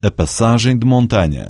a passagem de montanha.